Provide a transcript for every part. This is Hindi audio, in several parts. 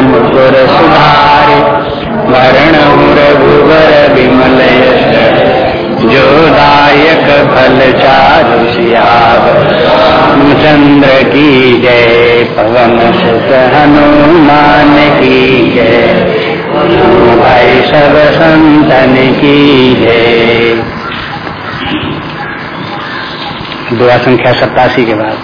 मुकुर सुधारे। वर्ण रघुवर विमल जो दायक फल चारु चंद्र की जय, पवन सुत हनुमान की जय। भाई सब संतन की जय। दुआ संख्या सत्तासी के बाद।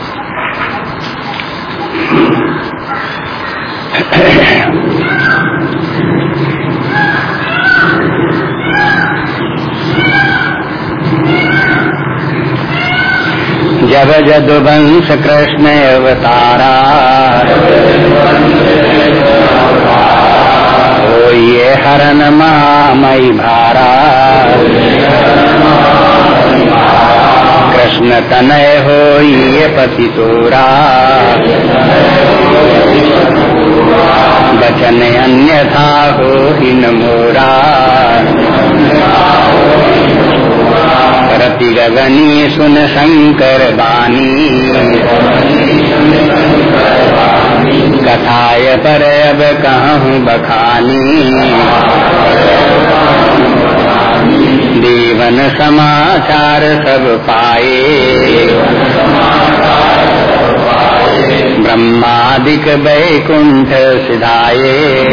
जब जदुवंश कृष्ण अवतारा हो ये हरन मामई भारा। कृष्ण तनय हो ये पति तोरा बचन अन्यथा हो हिन मोरा रति गगनी सुन शंकर बानी कथाय पर अब कहूँ बखानी। देवन समाचार सब पाए। ब्रह्मादिक वैकुंठ सिधाये।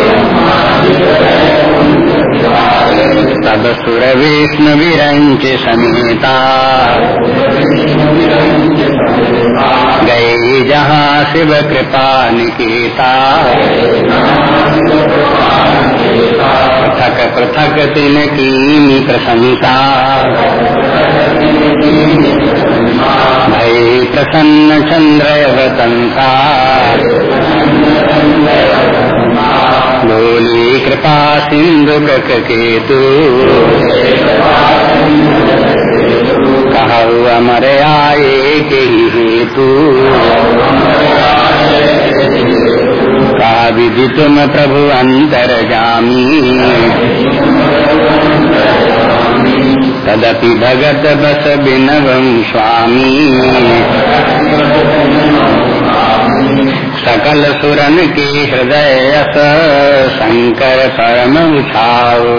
तब सुर विष्णु विरंच समेता गई जहाँ शिव कृपा निकेता। पृथक पृथक तिन की प्रशंसा। भय प्रसन्न चंद्र वतंता बोली कृपा सिंधु केतु कहु अमर आए के हेतु का विधि तुम प्रभु अंतर जामी तदपि भगत बस बिनवम स्वामी। सकल सुरन के हृदय अस शंकर परम उछाओ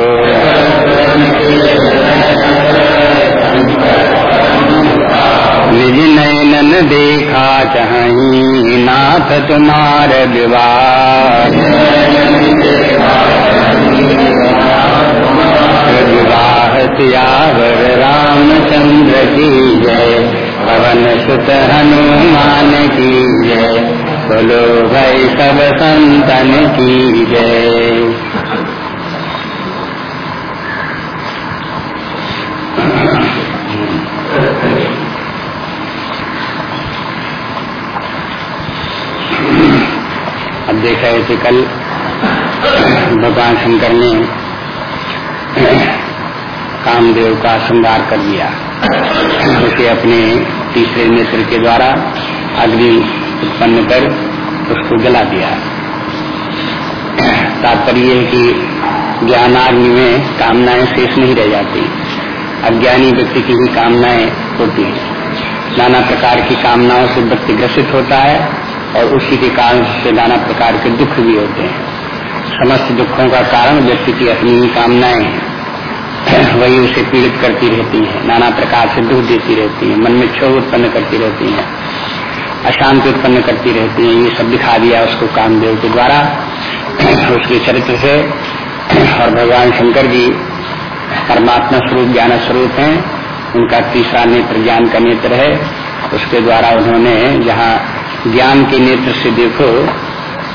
निज नयनन देखा चाही नाथ तुम्हार विवाह सियावर रामचंद्र की जय। पवन सुत हनुमान की जय। बोलो भाई सब संतन की जय। अब देख रहे थे कल भगवान शंकर ने कामदेव का श्रृंगार कर दिया। उसे अपने तीसरे नेत्र के द्वारा अग्नि उत्पन्न कर उसको जला दिया। तात्पर्य है कि ज्ञानाग्नि में कामनाएँ शेष नहीं रह जाती। अज्ञानी व्यक्ति की भी कामनाएँ होती हैं। नाना प्रकार की कामनाओं से व्यक्ति ग्रसित होता है और उसी के कारण से नाना प्रकार के दुख भी होते हैं। समस्त दुखों का कारण व्यक्ति की अपनी ही कामनाएँ हैं। वही उसे पीड़ित करती रहती है, नाना प्रकार से दुख देती रहती है, मन में क्षोभ उत्पन्न करती रहती है, अशांति उत्पन्न करती रहती है, ये सब दिखा दिया उसको कामदेव के द्वारा। उसके चरित्र से और भगवान शंकर जी परमात्मा स्वरूप, ज्ञान स्वरूप हैं। उनका तीसरा नेत्र ज्ञान का नेत्र है। उसके द्वारा उन्होंने जहाँ ज्ञान के नेत्र से देखो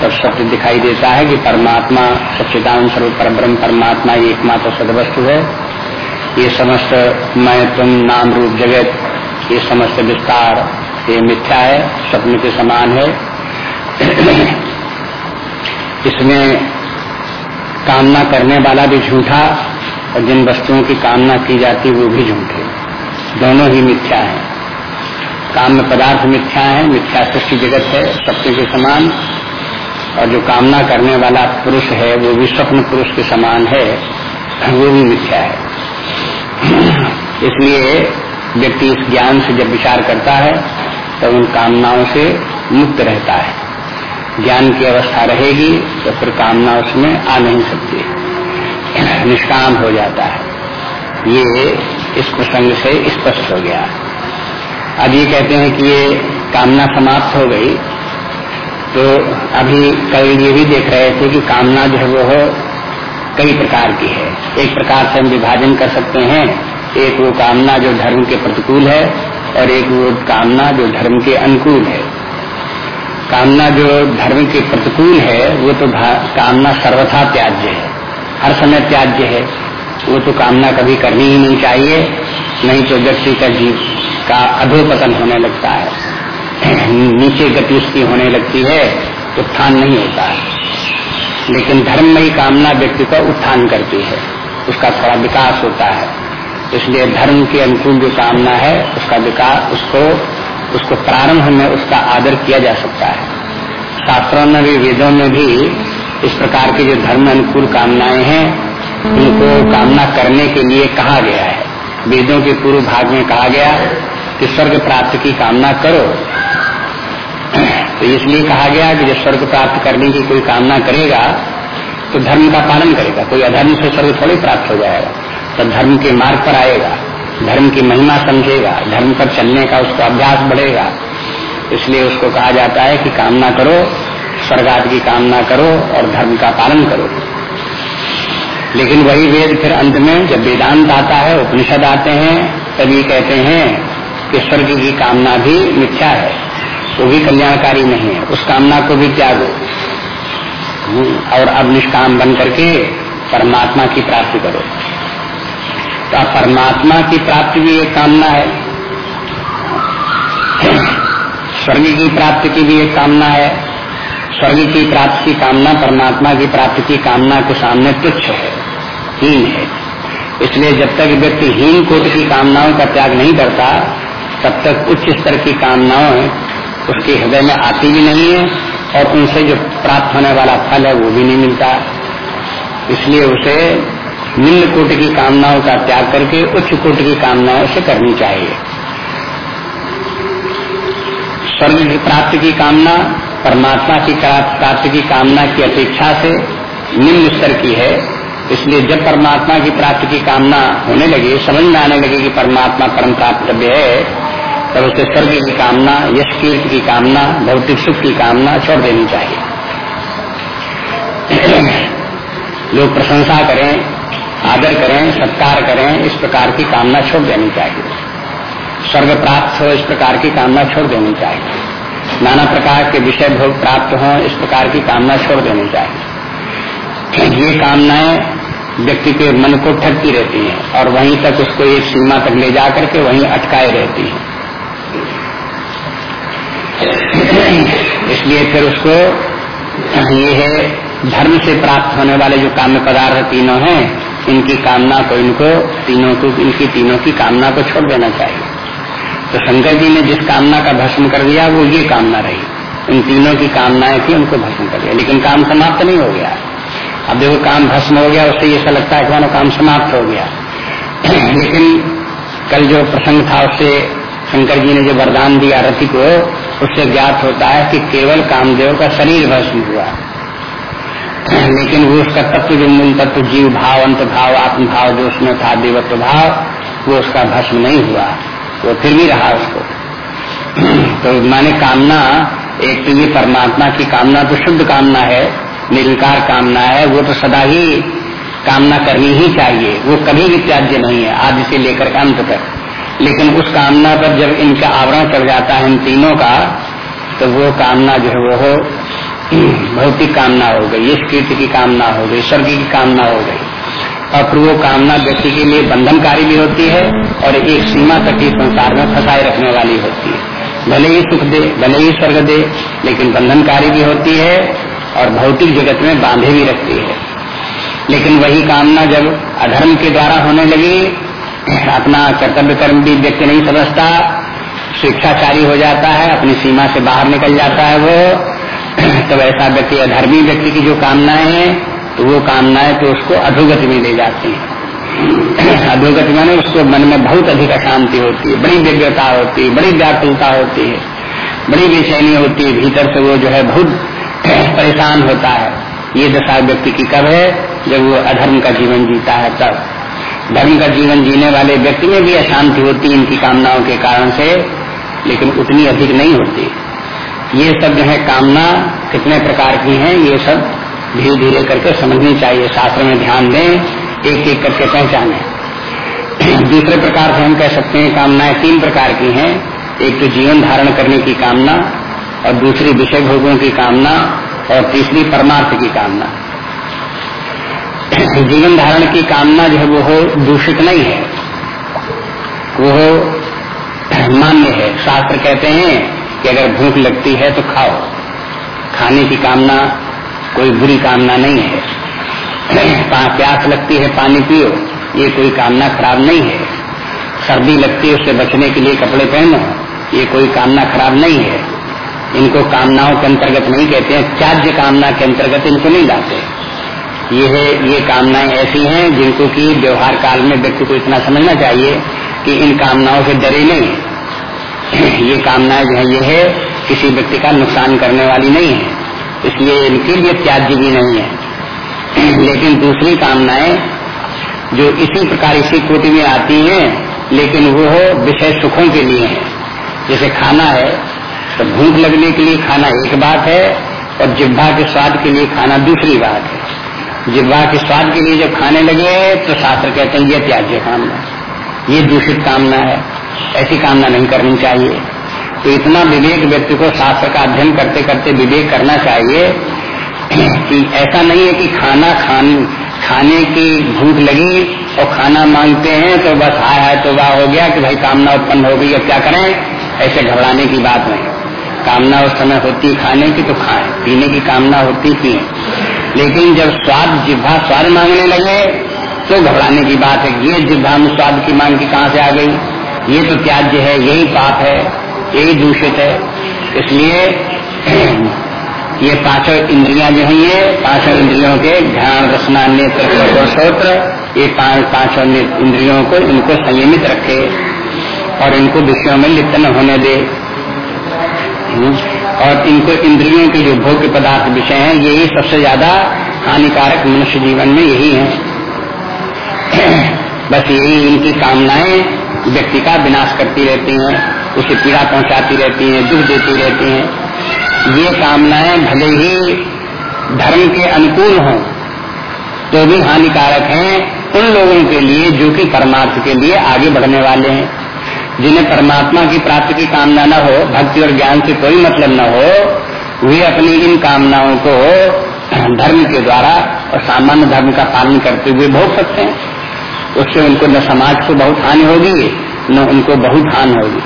तब सत्य दिखाई देता है कि परमात्मा सच्चिदान स्वरूप पर ब्रह्म परमात्मा ये एकमात्र सदवस्तु है। ये समस्त मैं, तुम, नाम, रूप, जगत, ये समस्त विस्तार, ये मिथ्या है, स्वप्न के समान है। इसमें कामना करने वाला भी झूठा और जिन वस्तुओं की कामना की जाती वो भी झूठे। दोनों ही मिथ्या है। काम में पदार्थ मिथ्या है, मिथ्या सृष्टि जगत है, सत्य के समान। और जो कामना करने वाला पुरुष है, वो भी स्वप्न पुरुष के समान है, वो भी मिथ्या है। इसलिए व्यक्ति इस ज्ञान से जब विचार करता है, तब तो उन कामनाओं से मुक्त रहता है। ज्ञान की अवस्था रहेगी तो फिर कामना उसमें आ नहीं सकती। निष्काम हो जाता है। ये इस प्रसंग से स्पष्ट हो गया। अब ये कहते हैं कि ये कामना समाप्त हो गई। तो अभी कल ये भी देख रहे थे कि कामना जो है वो कई प्रकार की है। एक प्रकार से हम विभाजन कर सकते हैं। एक वो कामना जो धर्म के प्रतिकूल है और एक वो कामना जो धर्म के अनुकूल है। कामना जो धर्म के प्रतिकूल है, वो तो कामना सर्वथा त्याज्य है। हर समय त्याज्य है। वो तो कामना कभी करनी ही नहीं चाहिए, नहीं तो व्यक्ति का जीव का अधोपतन होने लगता है। नीचे गति उसकी होने लगती है उत्थान नहीं होता है। लेकिन धर्म में ही कामना व्यक्ति का उत्थान करती है। उसका थोड़ा विकास होता है। इसलिए धर्म के अनुकूल जो कामना है, उसका विकास, उसको उसको प्रारंभ में उसका आदर किया जा सकता है। शास्त्रों में भी, वेदों में भी इस प्रकार के जो धर्म अनुकूल कामनाएँ हैं, उनको कामना करने के लिए कहा गया है। वेदों के पूर्व भाग में कहा गया कि स्वर्ग प्राप्त की कामना करो। तो इसलिए कहा गया कि जब स्वर्ग प्राप्त करने की कोई कामना करेगा तो धर्म का पालन करेगा। कोई अधर्म से स्वर्ग थोड़ी प्राप्त हो जाएगा। तो धर्म के मार्ग पर आएगा। धर्म की महिमा समझेगा। धर्म पर चलने का उसको अभ्यास बढ़ेगा। इसलिए उसको कहा जाता है कि कामना करो, स्वर्गाद की कामना करो और धर्म का पालन करो। लेकिन वही वेद फिर अंत में, जब वेदांत आता है, उपनिषद आते हैं, तभी कहते हैं कि स्वर्ग की कामना भी मिथ्या है। वो भी कल्याणकारी नहीं है। उस कामना को भी त्यागो। और अब निष्काम बन करके परमात्मा की प्राप्ति करो। तो परमात्मा की प्राप्ति भी एक कामना है। स्वर्ग की प्राप्ति की भी एक कामना है। स्वर्ग की प्राप्ति की कामना, परमात्मा की प्राप्ति की कामना के सामने तुच्छ है। हीन है। इसलिए जब तक व्यक्ति हीन कोट की कामनाओं का त्याग नहीं करता तब तक उच्च स्तर की कामनाएँ उसके हृदय में आती भी नहीं है और उनसे जो प्राप्त होने वाला फल है वो भी नहीं मिलता। इसलिए उसे निम्न कोटि की कामनाओं का त्याग करके उच्च कोटि की कामनाएँ उसे करनी चाहिए। स्वर्ग की प्राप्ति की कामना, परमात्मा की प्राप्ति की कामना की अपेक्षा से निम्न स्तर की है। इसलिए जब परमात्मा की प्राप्ति की कामना होने लगी, समझ में आने लगे कि परमात्मा परम प्राप्तव्य है तब उसे स्वर्ग की कामना, यश कीर्ति की कामना भौतिक सुख की कामना छोड़ देनी चाहिए। लोग प्रशंसा करें, आदर करें, सत्कार करें, इस प्रकार की कामना छोड़ देनी चाहिए। स्वर्ग प्राप्त हो, इस प्रकार की कामना छोड़ देनी चाहिए। नाना प्रकार के विषय भोग प्राप्त हो, इस प्रकार की कामना छोड़ देनी चाहिए। ये कामनाएँ व्यक्ति के मन को ठगती रहती हैं और वहीं तक उसको एक सीमा तक ले जा करके वहीं अटकाए रहती हैं। इसलिए फिर उसको, ये है, धर्म से प्राप्त होने वाले जो काम्य पदार्थ तीनों हैं, इनकी कामना को इनको तीनों को, इनकी तीनों की कामना को छोड़ देना चाहिए। तो शंकर जी ने जिस कामना का भस्म कर दिया, वो ये कामना रही। इन तीनों की कामनाएँ थी, उनको भस्म कर दिया। लेकिन काम समाप्त नहीं हो गया। अब देखो, काम भस्म हो गया, उससे ऐसा लगता है कि मानो काम समाप्त हो गया। लेकिन कल जो प्रसंग था, उससे शंकर जी ने जो वरदान दिया रथी को उससे ज्ञात होता है कि केवल कामदेव का शरीर भस्म हुआ। लेकिन वो उसका तत्व जो मूल तत्व, जीव भाव, अंत भाव, आत्म भाव, जो उसमें था, देवत्व भाव, वो उसका भस्म नहीं हुआ। वो फिर भी रहा उसको। तो माने कामना, एक तो ये परमात्मा की कामना तो शुद्ध कामना है, निरंकार कामना है, वो तो सदा ही कामना करनी ही चाहिए। वो कभी भी त्याज्य नहीं है, आदि से लेकर अंत तक। लेकिन उस कामना पर जब इनका आवरण चढ़ जाता है इन तीनों का तो वो कामना जो है वो हो, भौतिक कामना हो गई, यश कीर्ति की कामना हो गई, स्वर्ग की कामना हो गई। और फिर वो कामना व्यक्ति के लिए बंधनकारी भी होती है और एक सीमा तक ही संसार में फंसाए रखने वाली होती है। भले ही सुख दे, भले ही स्वर्ग दे, लेकिन बंधनकारी भी होती है और भौतिक जगत में बांधे भी रखती है। लेकिन वही कामना जब अधर्म के द्वारा होने लगी अपना कर्तव्य कर्म भी व्यक्ति नहीं समझता, शिक्षाचारी हो जाता है, अपनी सीमा से बाहर निकल जाता है वो, तब ऐसा व्यक्ति अधर्मी व्यक्ति की जो कामनाएँ हैं तो वो कामनाएँ तो उसको अधोगति में ले जाती हैं। अधोगति माने उसको मन में बहुत अधिक अशांति होती है, बड़ी व्यग्रता होती है, बड़ी व्याकुलता होती है, बड़ी बेचैनी होती है, भीतर से वो जो है बहुत परेशान होता है। ये दशा व्यक्ति की कब है? जब वो अधर्म का जीवन जीता है, तब। धर्म का जीवन जीने वाले व्यक्ति में भी अशांति होती है इनकी कामनाओं के कारण से, लेकिन उतनी अधिक नहीं होती। ये सब जो है कामना, कितने प्रकार की हैं, ये सब धीरे धीरे करके समझनी चाहिए, शास्त्र में ध्यान दें एक एक करके पहचाने। दूसरे प्रकार से हम कह सकते हैं, कामनाएँ तीन प्रकार की हैं। एक तो जीवन धारण करने की कामना, और दूसरी विषय भोगों की कामना, और तीसरी परमार्थ की कामना। जीवन धारण की कामना जो है वो हो, दूषित नहीं है। वो मान्य है। शास्त्र कहते हैं कि अगर भूख लगती है तो खाओ। खाने की कामना, कोई बुरी कामना नहीं है। प्यास लगती है, पानी पियो, ये कोई कामना खराब नहीं है। सर्दी लगती है, उससे बचने के लिए कपड़े पहनो, ये कोई कामना खराब नहीं है। इनको कामनाओं के अंतर्गत नहीं कहते हैं, त्याज्य कामना के अंतर्गत इनको नहीं लाते। ये है, ये कामनाएँ ऐसी हैं जिनको कि व्यवहार काल में व्यक्ति को इतना समझना चाहिए कि इन कामनाओं से डरे नहीं। ये कामनाएँ जो है, ये है, किसी व्यक्ति का नुकसान करने वाली नहीं है। इसलिए इनके लिए त्याज्य भी नहीं है। लेकिन दूसरी कामनाएँ जो इसी प्रकार इसी कोटि में आती हैं, लेकिन वो विषय सुखों के लिए है। जैसे खाना है तो भूख लगने के लिए खाना एक बात है और जिब्भा के स्वाद के लिए खाना दूसरी बात है। जिब्भा के स्वाद के लिए जब खाने लगे तो शास्त्र कहते हैं, ये त्याज्य कामना ये दूषित कामना है। ऐसी कामना नहीं करनी चाहिए। तो इतना विवेक व्यक्ति को शास्त्र का अध्ययन करते करते विवेक करना चाहिए कि ऐसा नहीं है कि खाना खान, खाने की भूख लगी और खाना मांगते हैं तो बस हाय हाय तो वाह हो गया कि भाई कामना उत्पन्न हो गई, अब क्या करें? ऐसे घबराने की बात नहीं। कामना उस समय होती खाने की तो खाएँ। पीने की कामना होती पिए लेकिन जब स्वाद जिब्भा स्वाद मांगने लगे तो घबराने की बात है ये जिब्भा में स्वाद की मांग की कहाँ से आ गई ये तो त्याज्य है, यही पाप है, यही दूषित है इसलिए ये पाँचों इंद्रियाँ जो है, ये पाँचों इंद्रियों के ध्यान, रचना, नेत्र ये पाँच, पाँचों इंद्रियों को इनको संयमित रखे और इनको विषयों में लिप्त न होने दे। और इनको इंद्रियों के जो भोग्य पदार्थ विषय हैं, यही सबसे ज़्यादा हानिकारक मनुष्य जीवन में यही है। बस यही इनकी कामनाएँ व्यक्ति का विनाश करती रहती हैं, उसे पीड़ा पहुंचाती रहती हैं, दुख देती रहती हैं। ये कामनाएँ भले ही धर्म के अनुकूल हों तो भी हानिकारक हैं उन लोगों के लिए जो कि परमार्थ के लिए आगे बढ़ने वाले हैं। जिन्हें परमात्मा की प्राप्ति की कामना न हो, भक्ति और ज्ञान से कोई मतलब न हो, वे अपनी इन कामनाओं को धर्म के द्वारा और सामान्य धर्म का पालन करते हुए भोग सकते हैं। उससे उनको न समाज को बहुत हानि होगी, न उनको बहुत हानि होगी।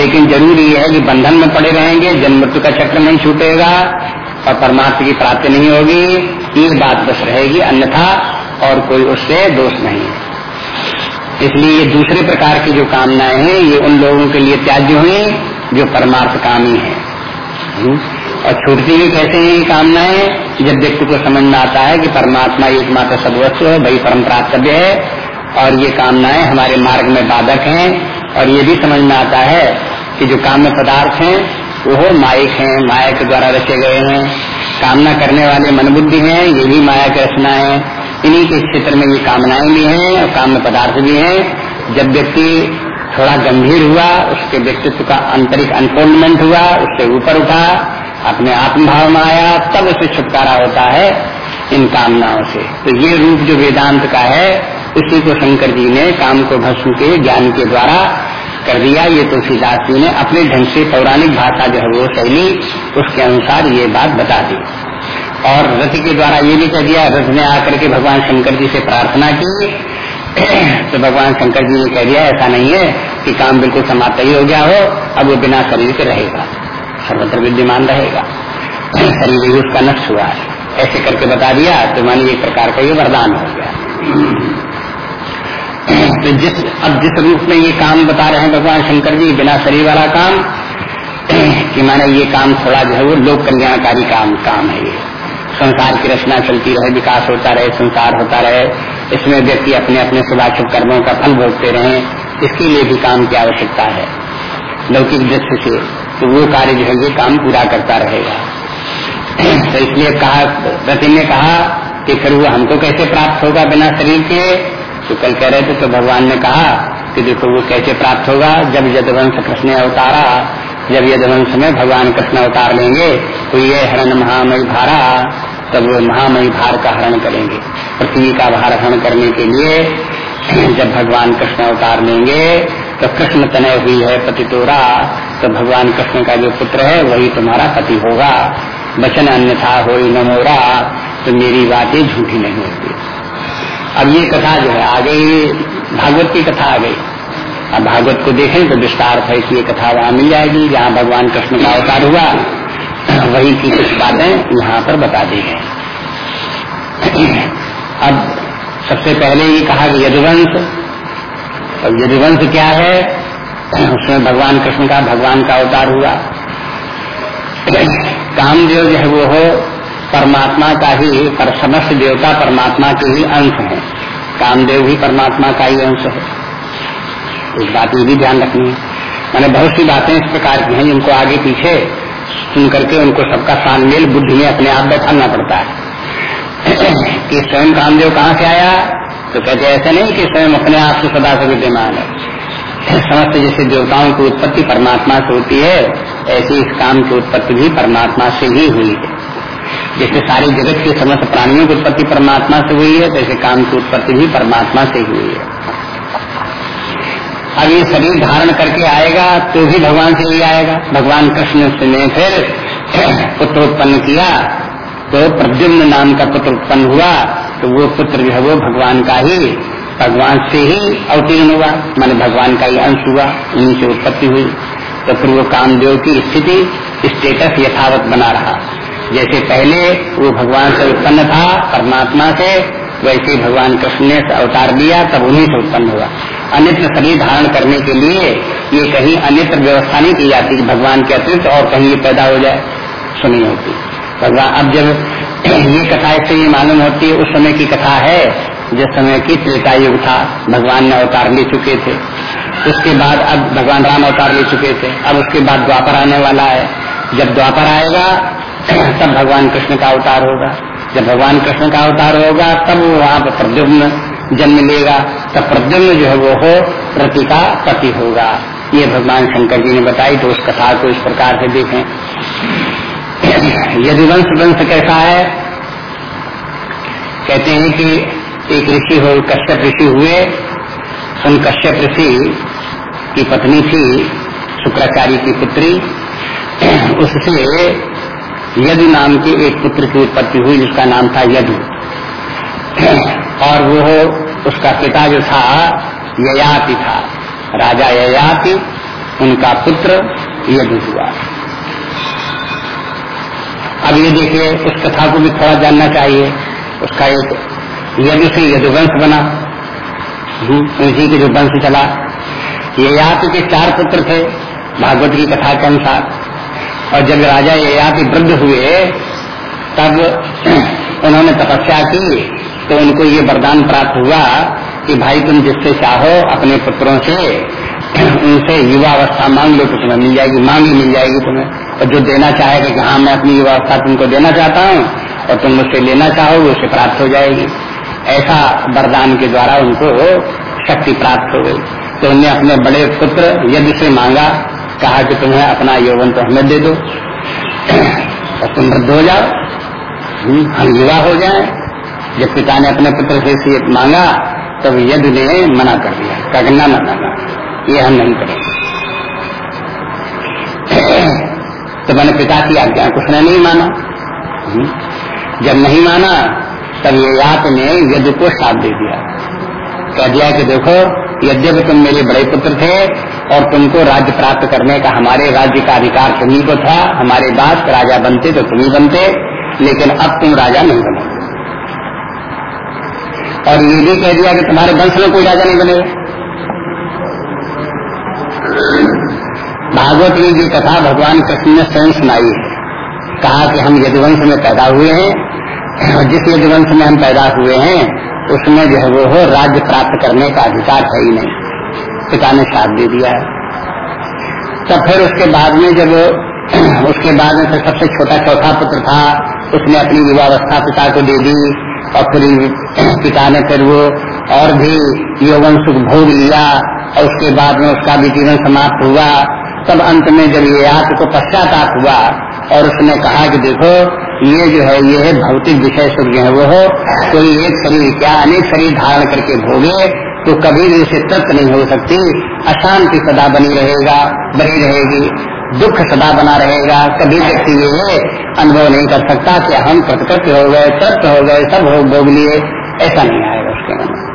लेकिन ज़रूरी है कि बंधन में पड़े रहेंगे, जन्म मृत्यु का चक्र नहीं छूटेगा और परमात्मा की प्राप्ति नहीं होगी ये बात बस रहेगी, अन्यथा और कोई उससे दोष नहीं है। इसलिए ये दूसरे प्रकार की जो कामनाएँ हैं, ये उन लोगों के लिए त्याज्य हुई, जो परमार्थ कामी है। हम्म? और छूटती भी कैसे हैं ये कामनाएँ? जब व्यक्ति को समझ में आता है कि परमात्मा एकमात्र सदवस्व है, वही परम प्राप्तव्य है, और ये कामनाएँ हमारे मार्ग में बाधक हैं, और ये भी समझ में आता है कि जो काम्य पदार्थ हैं, वो माइक हैं माया के द्वारा रचे गए हैं। कामना करने वाले मन बुद्धि हैं, ये भी माया की रचना है। इन्हीं के क्षेत्र में ये कामनाएँ भी हैं और काम्य पदार्थ भी हैं। जब व्यक्ति थोड़ा गंभीर हुआ, उसके व्यक्तित्व का आंतरिक अनफोल्डमेंट हुआ, उससे ऊपर उठा, अपने आत्मभाव में आया, तब उसे छुटकारा होता है इन कामनाओं से। तो ये रूप जो वेदांत का है उसी को शंकर जी ने काम को भस्म के ज्ञान के द्वारा कर दिया। ये तुलसीदास जी ने अपने ढंग से पौराणिक भाषा जो है वो शैली, उसके अनुसार ये बात बता दी। और रथ के द्वारा ये भी कह दिया, रथ ने आकर के भगवान शंकर जी से प्रार्थना की। तो भगवान शंकर जी ने कह दिया, ऐसा नहीं है कि काम बिल्कुल समाप्त ही हो गया हो, अब वो बिना शरीर के रहेगा सर्वत्र विद्यमान रहेगा। शरीर भी उसका नष्ट हुआ है। ऐसे करके बता दिया तो मानिए एक प्रकार का ये वरदान हो गया। तो जिस, अब जिस रूप में ये काम बता रहे हैं भगवान शंकर जी, बिना शरीर वाला काम, कि माने ये काम थोड़ा जो है वो लोक कल्याणकारी काम काम है ये। संसार की रचना चलती रहे, विकास होता रहे, संसार होता रहे, इसमें व्यक्ति अपने अपने शुभाशुभ कर्मों का फल भोगते रहे, इसके लिए भी काम की आवश्यकता है। लौकिक दृष्टि से तो वो कार्य जो है, ये काम पूरा करता रहेगा। तो इसलिए कहा रति ने कहा कि फिर वो हमको कैसे प्राप्त होगा बिना शरीर के? तो कल कह रहे थे तो भगवान ने कहा कि देखो वो कैसे प्राप्त होगा? जब यदवंश कृष्ण अवतारा, जब यदवंश में भगवान कृष्ण अवतार लेंगे तो ये हरण महामय भारा तब वो महामयी भार का हरण करेंगे। पृथ्वी का भार हरण करने के लिए जब भगवान कृष्ण अवतार लेंगे तो कृष्ण तनय हुई है पति तो भगवान कृष्ण का जो पुत्र है, वही तुम्हारा पति होगा। वचन अन्यथा हो न मोरा तो मेरी बातें झूठी नहीं होती। अब ये कथा जो है आ गई भागवत की कथा आ गई। अब भागवत को देखें तो विस्तार था ये कथा वहाँ मिल जाएगी, जहाँ भगवान कृष्ण का अवतार हुआ। वही की कुछ बातें यहाँ पर बता दी गई। अब सबसे पहले ये कहा कि यदुवंश और यदुवंश क्या है? उसमें भगवान कृष्ण का, भगवान का अवतार हुआ। कामदेव जो है वो हो, परमात्मा का ही, पर समस्त देवता परमात्मा के ही अंश है। कामदेव भी परमात्मा का ही अंश है। इस बात ये भी ध्यान रखनी है। मैंने बहुत सी बातें इस प्रकार की हैं, जिनको आगे पीछे सुन करके उनको सबका तालमेल बुद्धि में अपने आप बैठाना पड़ता है। कि स्वयं कामदेव कहाँ से आया? तो कहते ऐसे नहीं कि स्वयं अपने आप से सदा से विद्यमान है। समस्त जैसे देवताओं की उत्पत्ति परमात्मा से होती है, ऐसी इस काम की उत्पत्ति भी परमात्मा से ही हुई है। जैसे सारे जगत के समस्त प्राणियों की उत्पत्ति परमात्मा से हुई है तैसे काम की उत्पत्ति भी परमात्मा से हुई है। अब ये शरीर धारण करके आएगा तो भी भगवान से ही आएगा। भगवान कृष्ण ने फिर पुत्र उत्पन्न किया तो प्रद्युम्न नाम का पुत्र उत्पन्न हुआ तो वो पुत्र जो है वो भगवान का ही, भगवान से ही अवतीर्ण हुआ। माने भगवान का ही अंश हुआ, उन्हीं से उत्पत्ति हुई। तो फिर वो कामदेव की स्थिति स्टेटस यथावत बना रहा। जैसे पहले वो भगवान से उत्पन्न था, परमात्मा से वैसे भगवान कृष्ण ने अवतार लिया तब उन्हीं से उत्पन्न हुआ। अन्यत्र शरीर धारण करने के लिए ये कहीं अन्यत्र व्यवस्था नहीं की जाती भगवान के अतिरिक्त और कहीं ये पैदा हो जाए, सुनी होती। भगवान, अब जब ये कथा इससे ये मालूम होती है, उस समय की कथा है, जिस समय की त्रेता युग था, भगवान ने अवतार ले चुके थे। उसके बाद अब भगवान राम अवतार ले चुके थे। अब उसके बाद द्वापर आने वाला है। जब द्वापर आएगा, तब भगवान कृष्ण का अवतार होगा। जब भगवान कृष्ण का अवतार होगा, तब वहाँ पर प्रद्युम्न जन्म लेगा। तब प्रद्युम्न जो है वो हो, प्रति का पति होगा। ये भगवान शंकर जी ने बताई तो उस कथा को इस प्रकार से देखें। यदि वंश वंश कैसा है, कहते हैं कि एक ऋषि हो, कश्यप ऋषि हुए। उन कश्यप ऋषि की पत्नी थी, शुक्राचार्य की पुत्री। उससे यदु नाम के एक पुत्र की उत्पत्ति हुई जिसका नाम था यदु। और वो उसका पिता जो था ययाति था। राजा ययाति उनका पुत्र यदु हुआ। अब ये देखिए उस कथा को भी थोड़ा जानना चाहिए। उसका एक यदु से यदुवंश बना। हम्म, उसी के जो वंश चला। ययाति के चार पुत्र थे भागवत की कथा के अनुसार। और जब राजा ययाति वृद्ध हुए, तब उन्होंने तपस्या की तो उनको ये वरदान प्राप्त हुआ कि भाई तुम जिससे चाहो, अपने पुत्रों से, उनसे युवा अवस्था मांग लो तो तुम्हें मिल जाएगी, मांगी मिल जाएगी तुम्हें। और जो देना चाहेगा कि हाँ मैं अपनी युवा अवस्था तुमको देना चाहता हूँ, और तुम मुझसे लेना चाहोगे उसे प्राप्त हो जाएगी। ऐसा वरदान के द्वारा उनको शक्ति प्राप्त हो गई। तो उन्हें अपने बड़े पुत्र यज्ञ से मांगा कहा कि तुम्हें अपना यौवन तो हमें दे दो। और तुम वृद्ध हो जाओ। हम युवा हो जाए। जब पिता ने अपने पुत्र से इसे मांगा तब यदि ने मना कर दिया। कगना माना ये हम नहीं करेंगे। तो मैंने पिता की आज्ञा कुछ ने नहीं माना। हम्म, जब नहीं माना तब ये याद ने यदि को साथ दे दिया। कह दिया कि देखो यद्यपि तुम मेरे बड़े पुत्र थे और तुमको राज्य प्राप्त करने का हमारे राज्य का अधिकार तुम्ही को था, हमारे बाद राजा बनते तो तुम्ही बनते, लेकिन अब तुम राजा नहीं बने। और ये भी कह दिया कि तुम्हारे वंश में कोई राजा नहीं बनेगा। भागवत की जो कथा भगवान कृष्ण ने स्वयं सुनाई है। कहा कि हम यदुवंश में पैदा हुए हैं, और जिस यदुवंश में हम पैदा हुए हैं उसमें जो है वो हो, राज्य प्राप्त करने का अधिकार है ही नहीं। पिता ने साथ दे दिया है। तब फिर उसके बाद में जब उसके बाद में सबसे छोटा चौथा पुत्र था, उसने अपनी युवावस्था पिता को दे दी और फिर पिता ने फिर वो और भी यौवन सुख भोग लिया और उसके बाद में उसका भी जीवन समाप्त हुआ। तब अंत में जब ये आत्म को पश्चाताप हुआ और उसने कहा कि देखो, ये जो है, ये है भौतिक विषय सुख जो है वो हो, कोई एक शरीर, क्या अनेक शरीर धारण करके भोगे तो कभी भी उसे तृप्त नहीं हो सकती। अशांति सदा बनी रहेगा, बनी रहेगी। दुख सदा बना रहेगा। कभी व्यक्ति ये अनुभव नहीं कर सकता कि हम कृतकृत्य हो गए, तृप्त हो गए, सब हो भोग लिए। ऐसा नहीं आएगा उसके मन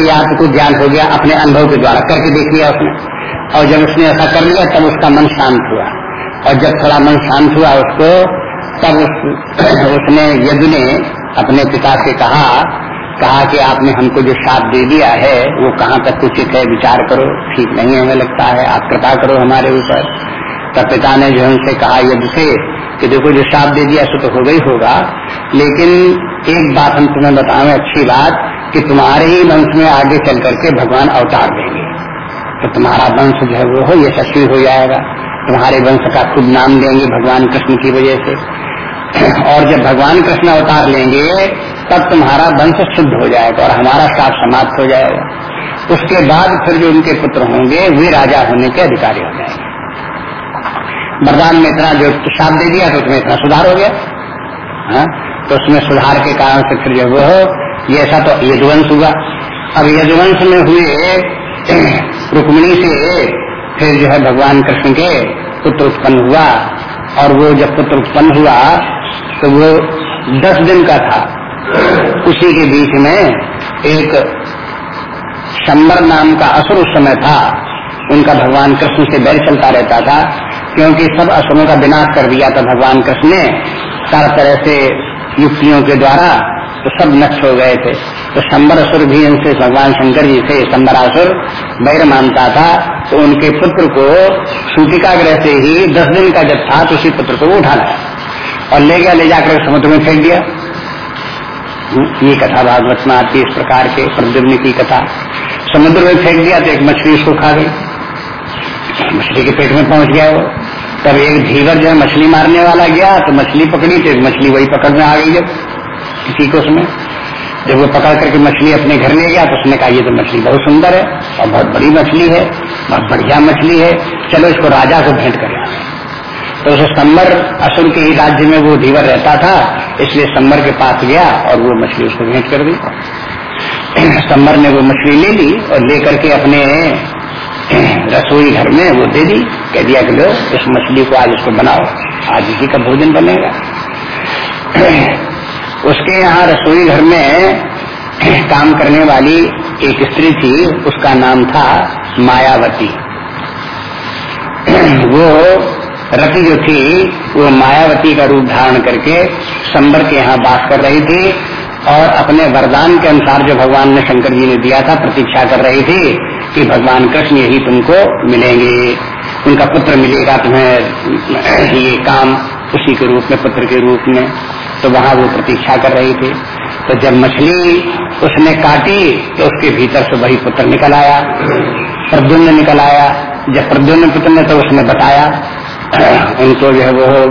ये आपको ज्ञान हो गया अपने अनुभव के द्वारा। करके देख लिया उसने। और जब उसने ऐसा कर लिया, तब उसका मन शांत हुआ। और जब थोड़ा मन शांत हुआ उसको तब उस, उसने यदु ने अपने पिता से कहा कहा कि आपने हमको जो साथ दे दिया है वो कहाँ तक उचित है विचार करो ठीक नहीं हमें लगता है आप कृपा करो हमारे ऊपर। तब पिता ने जो उनसे कहा यदि से कि देखो जो साथ दे दिया सो तो हो गई होगा। लेकिन एक बात हम तुम्हें बताएँ अच्छी बात कि तुम्हारे ही वंश में आगे चल करके भगवान अवतार देंगे। तो तुम्हारा वंश जो है वो हो यशस्वी हो जाएगा। तुम्हारे वंश का खुद नाम लेंगे भगवान कृष्ण की वजह से। और जब भगवान कृष्ण अवतार लेंगे, तब तुम्हारा वंश शुद्ध हो जाएगा और हमारा साथ समाप्त हो जाएगा। उसके बाद फिर जो उनके पुत्र होंगे, वे राजा होने के अधिकारी हो जाएँगे। वरदान में इतना जो साथ दे दिया तो उसमें इतना सुधार हो गया। हा? तो उसमें सुधार के कारण से फिर जो वो ये ऐसा तो यदुवंश हुआ। अब यदुवंश में हुए, रुक्मिणी से फिर जो है भगवान कृष्ण के पुत्र उत्पन्न हुआ। और वो जब पुत्र उत्पन्न हुआ तो वो दस दिन का था। उसी के बीच में एक शंबर नाम का असुर उस समय था। उनका भगवान कृष्ण से बैर चलता रहता था, क्योंकि सब असुरों का विनाश कर दिया था। भगवान कृष्ण ने सारा तरह से युक्तियों के द्वारा तो सब नष्ट हो गए थे। तो असुर भी इनसे भगवान शंकर जी से शंबरासुर बैर मानता था तो उनके पुत्र को सूतिका ग्रह से ही दस दिन का जब था तो उसी पुत्र को उठा लाया और ले गया ले जाकर समुद्र में फेंक दिया। हम्म, ये कथा भागवत में आती इस प्रकार के प्रद्युम्न की कथा। समुद्र में फेंक दिया तो एक मछली उसको खा गई। मछली के पेट में पहुँच गया वो। तब एक धीवर जो है मछली मारने वाला गया तो मछली पकड़ी तो एक मछली वही पकड़ने आ गई जब। किसी को उसमें जब वो पकड़ करके मछली अपने घर ले गया तो उसने कहा, ये तो मछली बहुत सुंदर है और बहुत बड़ी मछली है, बहुत बढ़िया मछली है, चलो इसको राजा को भेंट करें तो उसे सम्बर असुर के ही राज्य में वो धीवर रहता था, इसलिए सम्बर के पास गया और वो मछली उसको भेंट कर दी। सम्बर ने वो मछली ले ली और लेकर के अपने, रसोई घर में वो दे दी, कह दिया कि लो, इस मछली को आज इसको बनाओ, आज इसी का भोजन बनेगा। उसके यहाँ रसोई घर में काम करने वाली एक स्त्री थी, उसका नाम था मायावती। वो रति जो थी, वो मायावती का रूप धारण करके संबर के यहाँ बात कर रही थी और अपने वरदान के अनुसार जो भगवान ने शंकर जी ने दिया था, प्रतीक्षा कर रही थी कि भगवान कृष्ण यही तुमको मिलेंगे। उनका पुत्र मिलेगा तुम्हें, ये काम उसी के रूप में, पुत्र के रूप में। तो वहाँ वो प्रतीक्षा कर रही थी। तो जब मछली उसने काटी तो उसके भीतर से वही पुत्र निकल आया। प्रद्युम्न निकल आया। जब प्रद्युम्न पुत्र ने तो उसने बताया, उनको जो है वो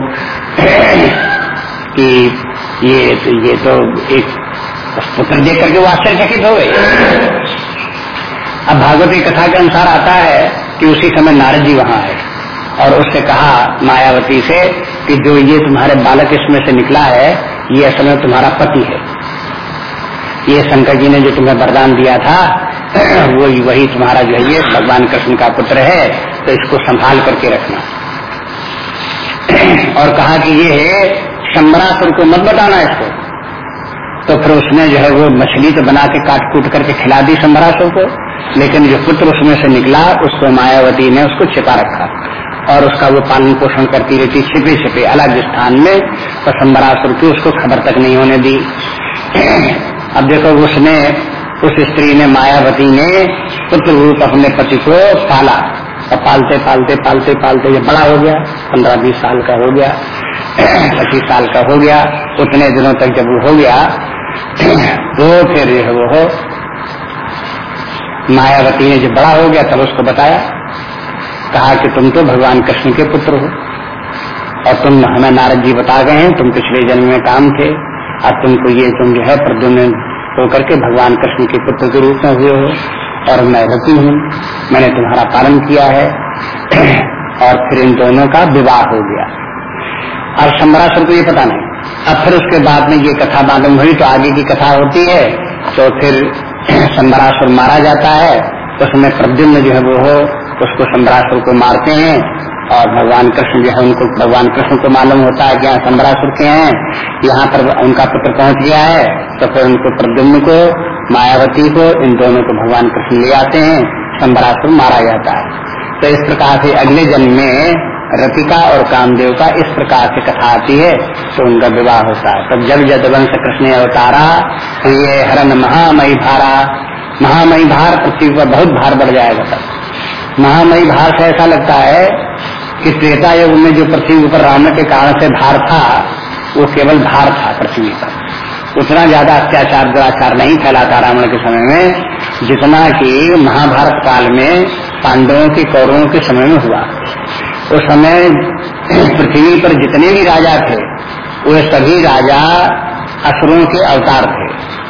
कि ये ये तो एक पुत्र देख करके वो आश्चर्यचकित हो गई अब भागवती कथा के अनुसार आता है कि उसी समय नारद जी वहाँ है और उससे कहा, मायावती से कि जो ये तुम्हारे बालक इसमें से निकला है, ये असल में तुम्हारा पति है। ये शंकर जी ने जो तुम्हें वरदान दिया था, वो वही तुम्हारा जो है, ये भगवान कृष्ण का पुत्र है तो इसको संभाल करके रखना। और कहा कि ये है शंबरासुर को मत बताना इसको। तो फिर उसने जो है, वो मछली तो बना के काट कूट करके खिला दी शंबरासुर को, लेकिन जो पुत्र उसमें से निकला, उसको मायावती ने उसको छिपा रखा। और उसका वो पालन पोषण करती रहती छिपे छिपे अलग स्थान में पसंबरासुर की उसको खबर तक नहीं होने दी। अब देखो उसने, उस स्त्री ने, मायावती ने पुत्र रूप अपने पति को पाला। और पालते पालते पालते पालते जब बड़ा हो गया, पंद्रह बीस साल का हो गया, पच्चीस साल का हो गया, उतने दिनों तक जब वो हो गया तो फिर वो मायावती ने जब बड़ा हो गया, तब उसको बताया कहा कि तुम तो भगवान कृष्ण के पुत्र हो। और तुम हमें नारद जी बता गए हैं, तुम पिछले जन्म में काम थे। अब तुमको ये तुम जो है प्रद्युम्न होकर के भगवान कृष्ण के पुत्र के रूप में हुए हो। और मैं रति हूँ। मैंने तुम्हारा पालन किया है। और फिर इन दोनों का विवाह हो गया। और सम्रासुर को ये पता नहीं। अब फिर उसके बाद में ये कथा मालूम हुई तो आगे की कथा होती है। तो फिर सम्रासुर मारा जाता है। उसमें प्रद्युम्न जो है वो उसको सम्रासुर को मारते हैं और भगवान कृष्ण जो है उनको, भगवान कृष्ण को मालूम होता है कि यहाँ सम्रासुर के हैं। यहाँ पर उनका पुत्र पहुँच गया है तो फिर उनको प्रद्युम्न को, मायावती को, इन दोनों को भगवान कृष्ण ले आते हैं सम्रासुर मारा जाता है। तो इस प्रकार से अगले जन्म में रतिका और कामदेव का इस प्रकार से कथा आती है तो उनका विवाह होता है। तब जब जदवंश कृष्ण अवतारा तो ये हरण महामयी भारा महामयी भार पृथ्वी पर बहुत भार बढ़ जाएगा तब। महामयी भार से ऐसा लगता है कि त्रेता युग में जो पृथ्वी पर रावण के कारण से भार था, वो केवल भार था पृथ्वी पर। उतना ज़्यादा अत्याचार, दुराचार नहीं फैला था रावण के समय में, जितना कि महाभारत काल में पांडवों के, कौरवों के समय में हुआ। उस समय पृथ्वी पर जितने भी राजा थे, वे सभी राजा असुरों के अवतार थे।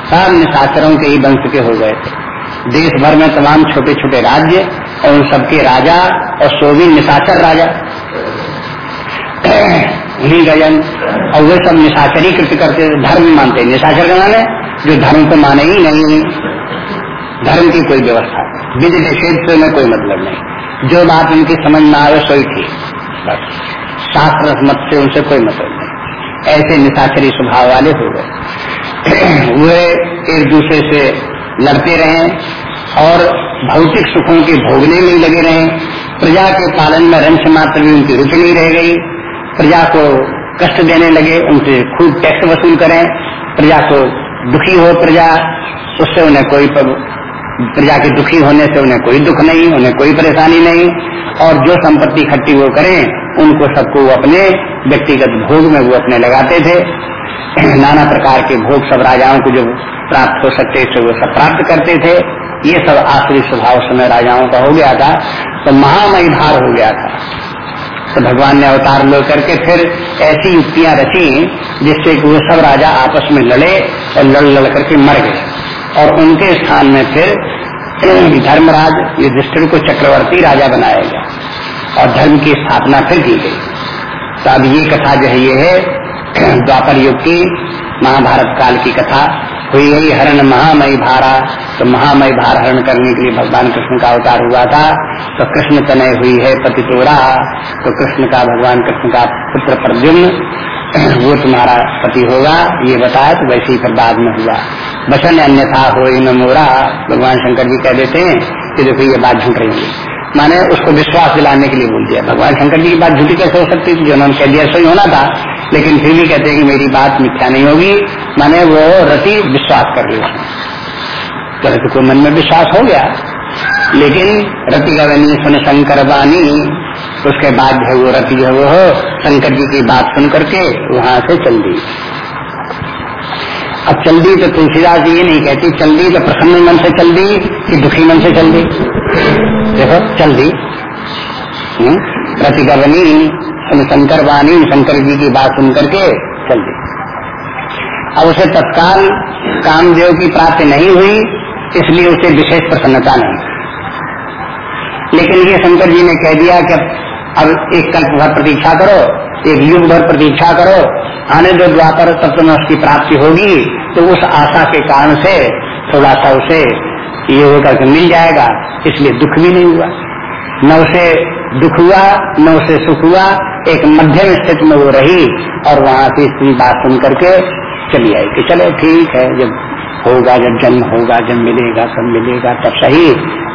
सब निशाचरों के ही वंश के हो गए थे। देश भर में तमाम छोटे छोटे राज्य और उन सबके राजा और सो भी निशाचर राजा। उन्हीं गजन और वे सब निशाचरी कृत करते धर्म मानते निशाचर का माने जो धर्म को माने ही नहीं। धर्म की कोई व्यवस्था विधि निषेध से में कोई मतलब नहीं। जो बात उनकी समझ में आवे सोई थी। बस। शास्त्र मत से उनसे कोई मतलब नहीं। ऐसे निशाचरी स्वभाव वाले हो गए। वे एक दूसरे से लड़ते रहे। और भौतिक सुखों के भोगने में लगे रहे। प्रजा के पालन में रंश मात्र भी उनकी रुचि नहीं रह गई। प्रजा को कष्ट देने लगे, उनसे खूब टैक्स वसूल करें। प्रजा को दुखी हो प्रजा, उससे उन्हें कोई प्रजा के दुखी होने से उन्हें कोई दुख नहीं, उन्हें कोई परेशानी नहीं। और जो संपत्ति इकट्ठी वो करें, उनको सबको वो अपने व्यक्तिगत भोग में वो अपने लगाते थे। नाना प्रकार के भोग सब राजाओं को जो प्राप्त हो सकते थे, वो सब प्राप्त करते थे। ये सब आश्रित स्वभाव समय राजाओं का हो गया था तो महामयी भार हो गया था। तो भगवान ने अवतार लो करके फिर ऐसी युक्तियाँ रची जिससे कि वो सब राजा आपस में लड़े और लड़ लड़ करके मर गए। और उनके स्थान में फिर धर्मराज युधिष्ठिर को चक्रवर्ती राजा बनाया गया और धर्म की स्थापना फिर की गई। तो अब ये कथा जो है, ये है, द्वापर युग की महाभारत काल की कथा। हुई है हरण महामयी भारा। तो महामयी भार हरण करने के लिए भगवान कृष्ण का अवतार हुआ था। तो कृष्ण तनय हुई है पति तोरा तो कृष्ण का भगवान कृष्ण का पुत्र प्रद्युम्न, वो तुम्हारा पति होगा। ये बताया तो वैसे ही फिर बाद में हुआ। बचन अन्यथा हो न मोरा। भगवान शंकर जी कह देते हैं कि देखो ये बात झूठ रही है। माने उसको विश्वास दिलाने के लिए बोल दिया। भगवान शंकर जी की बात झूठी कैसे हो सकती थी? जो उन्होंने कह दिया, सही होना था, लेकिन फिर भी कहते हैं कि मेरी बात मिथ्या नहीं होगी। माने वो रति विश्वास कर रही उसमें तो मन में विश्वास हो गया। लेकिन रति का सुन शंकर बानी उसके बाद जो है वो रति जो वो शंकर जी की बात सुन करके वहाँ से चल दी। अब चल दी तो तुलसीदास जी ये नहीं कहती, चल दी तो प्रसन्न मन से चल दी कि दुखी मन से चल दी। देखो, चल दी। हम्म? रतिका बनी शंकर वाणी, शंकर जी की बात सुन करके चल दी। अब उसे तत्काल कामदेव की प्राप्ति नहीं हुई, इसलिए उसे विशेष प्रसन्नता नहीं। लेकिन ये शंकर जी ने कह दिया कि अब एक कल्प भर प्रतीक्षा करो, एक युग भर प्रतीक्षा करो, आने दो द्वापर तब तुम्हें उसकी प्राप्ति होगी तो उस आशा के कारण से थोड़ा सा उसे ये होकर के मिल जाएगा, इसलिए दुख भी नहीं हुआ। न उसे दुख हुआ, न उसे सुख हुआ, एक मध्यम स्थिति में वो रही और वहाँ से इसकी बात सुन करके चली आई कि चलो ठीक है, जब होगा, जब जन्म होगा जब मिलेगा तब मिलेगा, तब सही,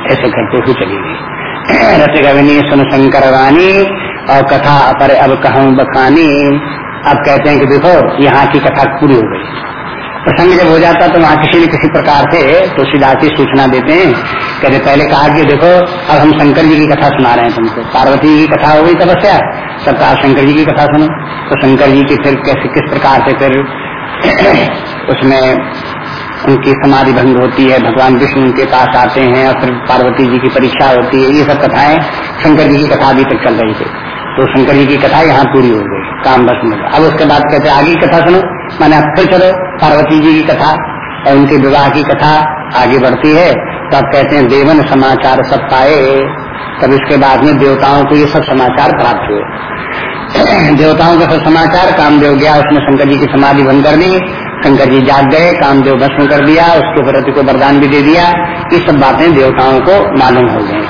ऐसे करते हुए चली गई। रस गवनी सुन शंकर रानी और कथा पर अब कहूँ बखानी। अब कहते हैं कि देखो, यहाँ की कथा पूरी हो गई। प्रसंग जब हो जाता तो वहाँ किसी न किसी प्रकार से तुलसीदास जी सूचना देते हैं। कहते, पहले कहा कि देखो, अब हम शंकर जी की कथा सुना रहे हैं तुमको। पार्वती जी की कथा हो गई तपस्या तब कहा, शंकर जी की कथा सुनो। तो शंकर जी की फिर कैसे, किस प्रकार से फिर उसमें उनकी समाधि भंग होती है, भगवान विष्णु उनके पास आते हैं और फिर पार्वती जी की परीक्षा होती है, ये सब कथाएँ शंकर जी की कथा अभी तक चल रही थी। तो शंकर जी की कथा यहाँ पूरी हो गई, काम बस में। अब उसके बाद कहते, आगे कथा सुनो। मैंने अब फिर चलो पार्वती जी की कथा और उनके विवाह की कथा आगे बढ़ती है तो कहते हैं, देवन समाचार सब पाए। तब इसके बाद में देवताओं को ये सब समाचार प्राप्त हुए। देवताओं का सब समाचार, कामदेव गया उसने शंकर जी की समाधि बंद कर दी, शंकर जी जाग गए, कामदेव भस्म कर दिया, उसके प्रति को वरदान भी दे दिया, ये सब बातें देवताओं को मालूम हो गई।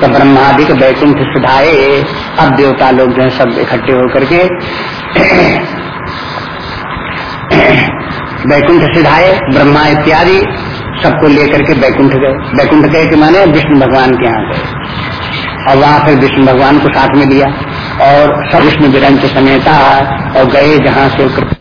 तो ब्रह्मादिक वैकुंठ सुधाए अब देवता लोग जो है सब इकट्ठे होकर के वैकुंठ सिधाए ब्रह्मा इत्यादि सबको लेकर के बैकुंठ गए। बैकुंठ गए के माने विष्णु भगवान के यहाँ गए। और वहाँ फिर विष्णु भगवान को साथ में लिया। और सब विष्णु विरंत समेता और गए जहाँ से